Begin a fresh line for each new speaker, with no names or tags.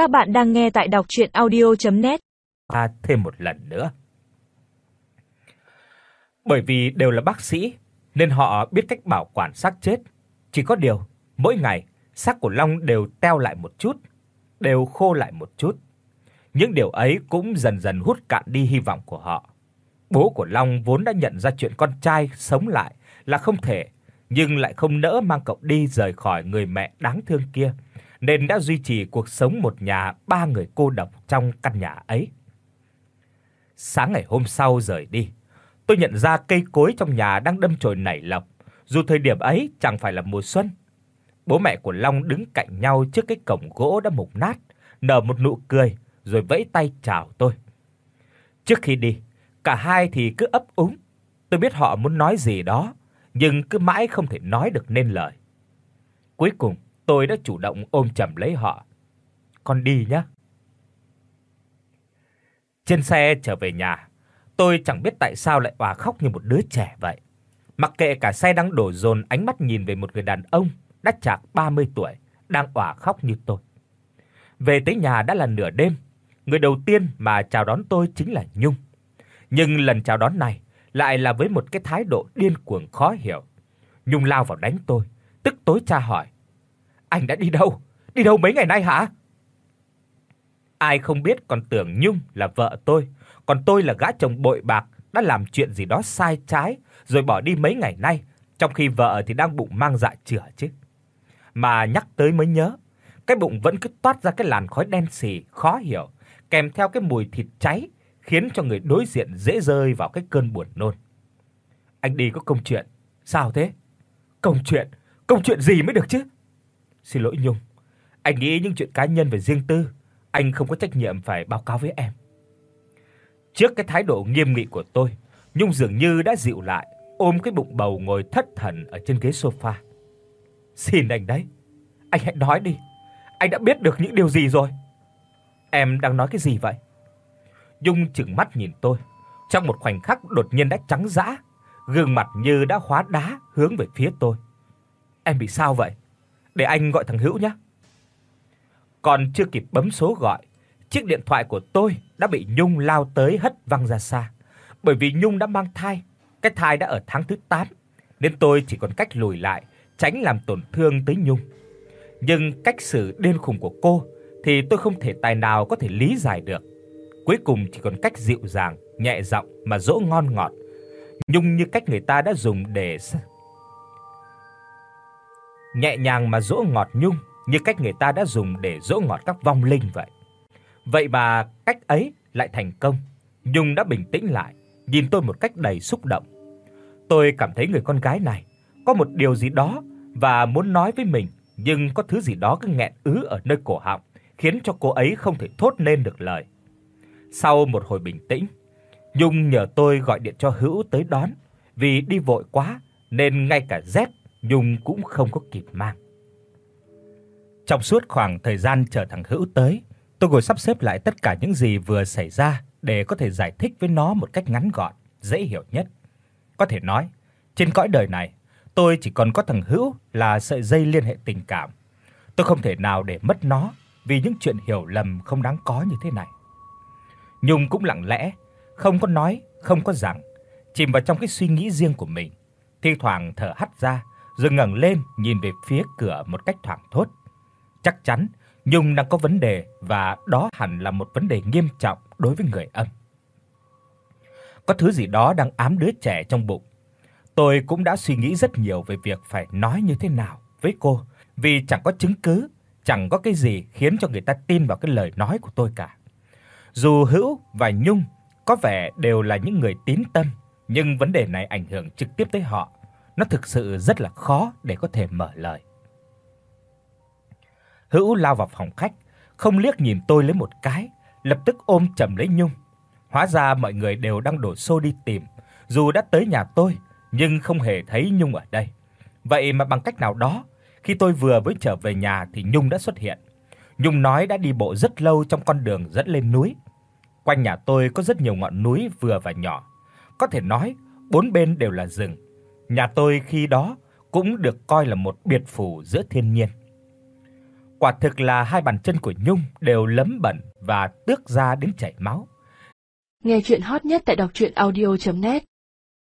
Các bạn đang nghe tại đọc audio net
À thêm một lần nữa. Bởi vì đều là bác sĩ nên họ biết cách bảo quản xác chết, chỉ có điều mỗi ngày xác của Long đều teo lại một chút, đều khô lại một chút. Những điều ấy cũng dần dần hút cạn đi hy vọng của họ. Bố của Long vốn đã nhận ra chuyện con trai sống lại là không thể, nhưng lại không nỡ mang cậu đi rời khỏi người mẹ đáng thương kia, nên đã duy trì cuộc sống một nhà ba người cô độc trong căn nhà ấy. Sáng ngày hôm sau rời đi, tôi nhận ra cây cối trong nhà đang đâm chồi nảy lộc, dù thời điểm ấy chẳng phải là mùa xuân. Bố mẹ của Long đứng cạnh nhau trước cái cổng gỗ đã mục nát, nở một nụ cười rồi vẫy tay chào tôi. Trước khi đi, cả hai thì cứ ấp úng. Tôi biết họ muốn nói gì đó, nhưng cứ mãi không thể nói được nên lời. Cuối cùng, tôi đã chủ động ôm chầm lấy họ. "Con đi nhé." Trên xe trở về nhà, tôi chẳng biết tại sao lại òa khóc như một đứa trẻ vậy. Mặc kệ cả xe đang đổ dồn ánh mắt nhìn về một người đàn ông đã chạc 30 tuổi đang òa khóc như tôi. Về tới nhà đã là nửa đêm, người đầu tiên mà chào đón tôi chính là Nhung. Nhưng lần chào đón này lại là với một cái thái độ điên cuồng khó hiểu. Nhung lao vào đánh tôi, tức tối tra hỏi: "Anh đã đi đâu? Đi đâu mấy ngày nay hả?" Ai không biết còn tưởng Nhung là vợ tôi, còn tôi là gã chồng bội bạc đã làm chuyện gì đó sai trái rồi bỏ đi mấy ngày nay, trong khi vợ thì đang bụng mang dạ chửa chứ. Mà nhắc tới mới nhớ, cái bụng vẫn cứ toát ra cái làn khói đen xì khó hiểu, kèm theo cái mùi thịt cháy khiến cho người đối diện dễ rơi vào cái cơn buồn nôn. Anh đi có công chuyện, sao thế? Công chuyện? Công chuyện gì mới được chứ? Xin lỗi Nhung, anh nghĩ những chuyện cá nhân về riêng tư, anh không có trách nhiệm phải báo cáo với em. Trước cái thái độ nghiêm nghị của tôi, Nhung dường như đã dịu lại, ôm cái bụng bầu ngồi thất thần ở trên ghế sofa. "Xin anh đấy, anh hãy nói đi. Anh đã biết được những điều gì rồi?" "Em đang nói cái gì vậy?" Nhung trừng mắt nhìn tôi, trong một khoảnh khắc đột nhiên đã trắng dã, gương mặt như đã hóa đá hướng về phía tôi. "Em bị sao vậy? Để anh gọi thằng Hữu nhé." Còn chưa kịp bấm số gọi, chiếc điện thoại của tôi đã bị Nhung lao tới hất văng ra xa. Bởi vì Nhung đã mang thai, cái thai đã ở tháng thứ 8, nên tôi chỉ còn cách lùi lại, tránh làm tổn thương tới Nhung. Nhưng cách xử điên khùng của cô thì tôi không thể tài nào có thể lý giải được. Cuối cùng chỉ còn cách dịu dàng, nhẹ giọng mà dỗ ngon ngọt. Nhung như cách người ta đã dùng để nhẹ nhàng mà dỗ ngọt Nhung như cách người ta đã dùng để dỗ ngọt các vong linh vậy. Vậy mà cách ấy lại thành công. Nhung đã bình tĩnh lại, nhìn tôi một cách đầy xúc động. Tôi cảm thấy người con gái này có một điều gì đó và muốn nói với mình, nhưng có thứ gì đó cứ nghẹn ứ ở nơi cổ họng, khiến cho cô ấy không thể thốt nên được lời. Sau một hồi bình tĩnh, Nhung nhờ tôi gọi điện cho Hữu tới đón, vì đi vội quá nên ngay cả dép Nhung cũng không có kịp mang. Trong suốt khoảng thời gian chờ thằng Hữu tới, tôi ngồi sắp xếp lại tất cả những gì vừa xảy ra để có thể giải thích với nó một cách ngắn gọn, dễ hiểu nhất. Có thể nói, trên cõi đời này, tôi chỉ còn có thằng Hữu là sợi dây liên hệ tình cảm. Tôi không thể nào để mất nó vì những chuyện hiểu lầm không đáng có như thế này. Nhung cũng lặng lẽ, không có nói, không có rằng, chìm vào trong cái suy nghĩ riêng của mình. Thi thoảng thở hắt ra, rồi ngẩng lên nhìn về phía cửa một cách thoảng thốt. Chắc chắn Nhung đang có vấn đề và đó hẳn là một vấn đề nghiêm trọng đối với người âm. Có thứ gì đó đang ám đứa trẻ trong bụng. Tôi cũng đã suy nghĩ rất nhiều về việc phải nói như thế nào với cô, vì chẳng có chứng cứ, chẳng có cái gì khiến cho người ta tin vào cái lời nói của tôi cả. Dù Hữu và Nhung có vẻ đều là những người tín tâm, nhưng vấn đề này ảnh hưởng trực tiếp tới họ, nó thực sự rất là khó để có thể mở lời. Hữu lao vào phòng khách, không liếc nhìn tôi lấy một cái, lập tức ôm chầm lấy Nhung. Hóa ra mọi người đều đang đổ xô đi tìm, dù đã tới nhà tôi nhưng không hề thấy Nhung ở đây. Vậy mà bằng cách nào đó, khi tôi vừa mới trở về nhà thì Nhung đã xuất hiện. Nhung nói đã đi bộ rất lâu trong con đường dẫn lên núi. Quanh nhà tôi có rất nhiều ngọn núi vừa và nhỏ, có thể nói bốn bên đều là rừng. Nhà tôi khi đó cũng được coi là một biệt phủ giữa thiên nhiên. Quả thực là hai bàn chân của Nhung đều lấm bẩn và tước ra đến chảy máu.
Nghe truyện hot nhất tại doctruyenaudio.net